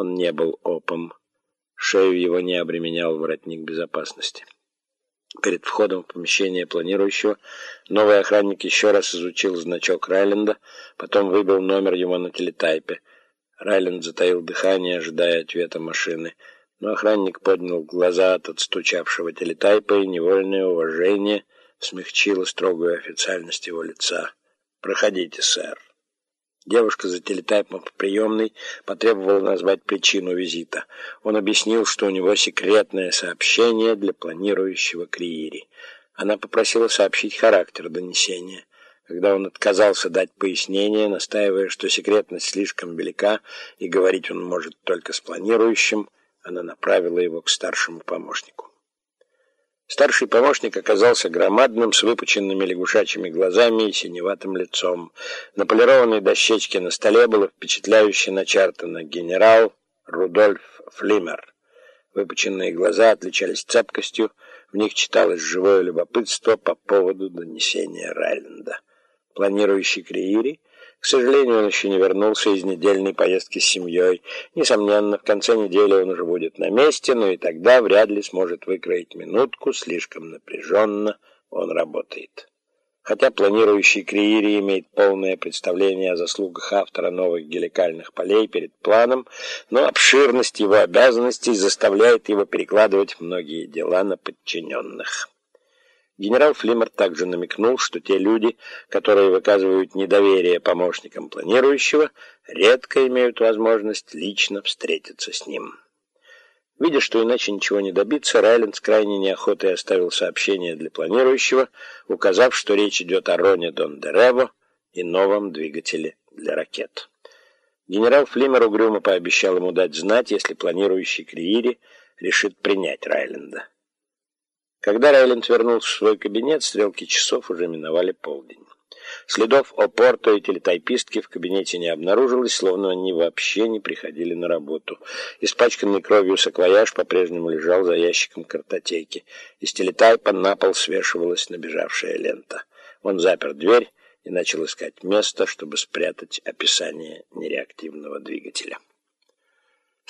Он не был опом. Шею его не обременял воротник безопасности. Перед входом в помещение планирующего новый охранник еще раз изучил значок Райленда, потом выбил номер его на телетайпе. Райленд затаил дыхание, ожидая ответа машины. Но охранник поднял глаза от отстучавшего телетайпа, и невольное уважение смягчило строгую официальность его лица. «Проходите, сэр». Девушка за телетайпом в приемной потребовала назвать причину визита. Он объяснил, что у него секретное сообщение для планирующего Криири. Она попросила сообщить характер донесения. Когда он отказался дать пояснение, настаивая, что секретность слишком велика и говорить он может только с планирующим, она направила его к старшему помощнику. Старший помощник оказался громадным, с выпученными лягушачьими глазами и синеватым лицом. На полированной дощечке на столе было впечатляюще начертано «Генерал Рудольф Флимер». Выпученные глаза отличались цепкостью, в них читалось живое любопытство по поводу донесения Райленда. Планирующий Криири к сожалению, он еще не вернулся из недельной поездки с семьей. Несомненно, в конце недели он уже будет на месте, но и тогда вряд ли сможет выкроить минутку, слишком напряженно он работает. Хотя планирующий Криири имеет полное представление о заслугах автора новых геликальных полей перед планом, но обширность его обязанностей заставляет его перекладывать многие дела на подчиненных. Генерал Флимер также намекнул, что те люди, которые выказывают недоверие помощникам планирующего, редко имеют возможность лично встретиться с ним. Видя, что иначе ничего не добиться, Райленд с крайней неохотой оставил сообщение для планирующего, указав, что речь идет о Роне Дондерево и новом двигателе для ракет. Генерал Флимер угрюмо пообещал ему дать знать, если планирующий Криири решит принять Райленда. Когда Райленд вернулся в свой кабинет, стрелки часов уже миновали полдень. Следов Опорто и телетайпистки в кабинете не обнаружилось, словно они вообще не приходили на работу. Испачканный кровью саквояж по-прежнему лежал за ящиком картотеки. Из телетайпа на пол свешивалась набежавшая лента. Он запер дверь и начал искать место, чтобы спрятать описание нереактивного двигателя.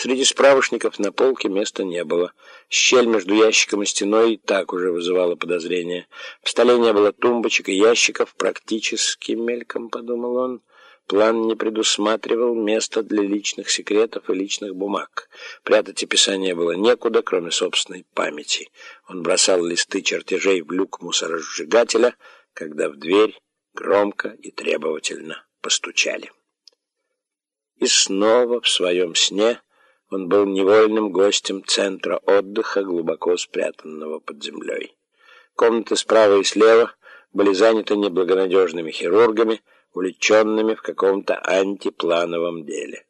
Среди справочников на полке места не было. Щель между ящиком и стеной так уже вызывала подозрения. В столе не было тумбочек и ящиков, практически мельком, подумал он. План не предусматривал места для личных секретов и личных бумаг. Прятать описание было некуда, кроме собственной памяти. Он бросал листы чертежей в люк мусоросжигателя, когда в дверь громко и требовательно постучали. И снова в своем сне он был невольным гостем центра отдыха, глубоко спрятанного под землей. Комнаты справа и слева были заняты неблагонадежными хирургами, увлеченными в каком-то антиплановом деле.